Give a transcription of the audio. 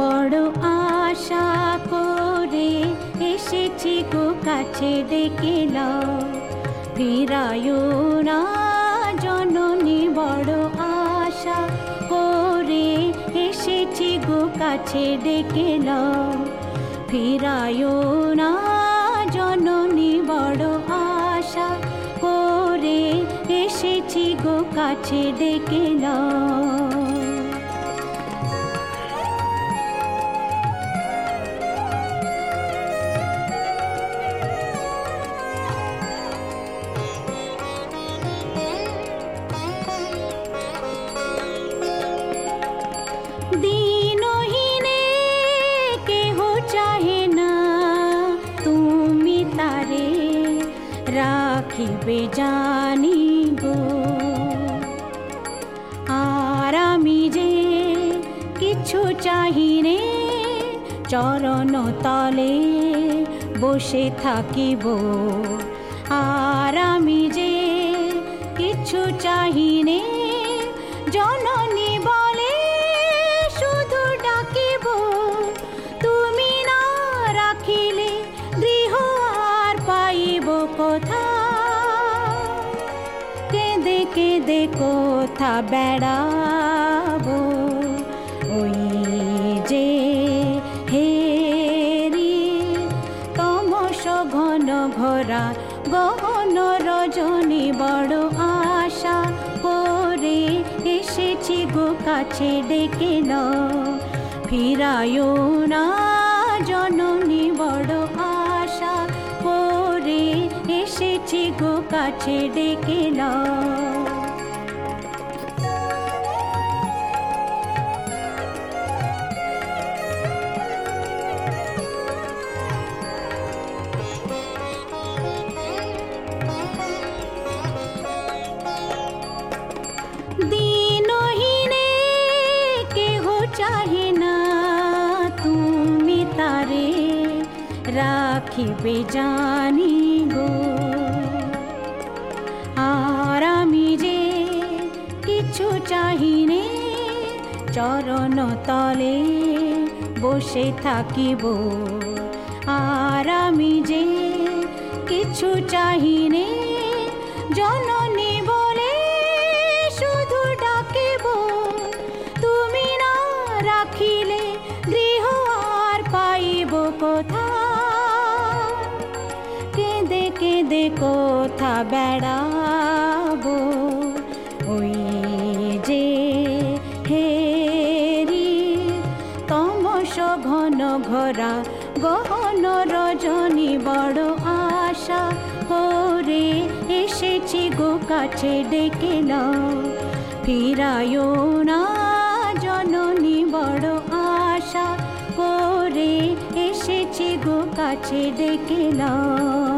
বড় আশা করে এসেছি গো কাছে ডেকে নাও। না জননী, বড় আশা করে এসেছি গো কাছে ডেকে নাও। না জননী, বড় আশা করে এসেছি গো কাছে ডেকে নাও। রাখিবে জানি গো। আর আমি যে কিছু চাহিনে চরণ তলে বসে থাকিব। আর আমি যে কিছু চাহিনে জননী বলে শুধু ডাকিব। তুমি না রাখিলে গৃহ আর পাইব কোথা কেঁদে কোথা বেড়াবো? ওই যে হেরি তমস ঘন ঘোরা গহন রজনী বড় আশা। করে এসেছি গো কাছে ডেকে নাও। ফিরায়ো না জননী বড় গো কাছে ডেকে নাও। চাহে না তুমি তারে রাখিবে জানি গো। চাহিনে, চরণ তলে বসে থাকিব। আর আমি যে কিছু চাহিনে, জননী বলে শুধু ডাকিব। তুমি না রাখিলে গৃহ আর পাইব কোথা কেঁদে কেঁদে কোথা বেড়াবো ঘোরা গহন রজনী বড় আশা। করে এসেছি গো কাছে ডেকে নাও। ফিরায়ো না জননী বড় আশা। করে এসেছি গো কাছে ডেকে নাও।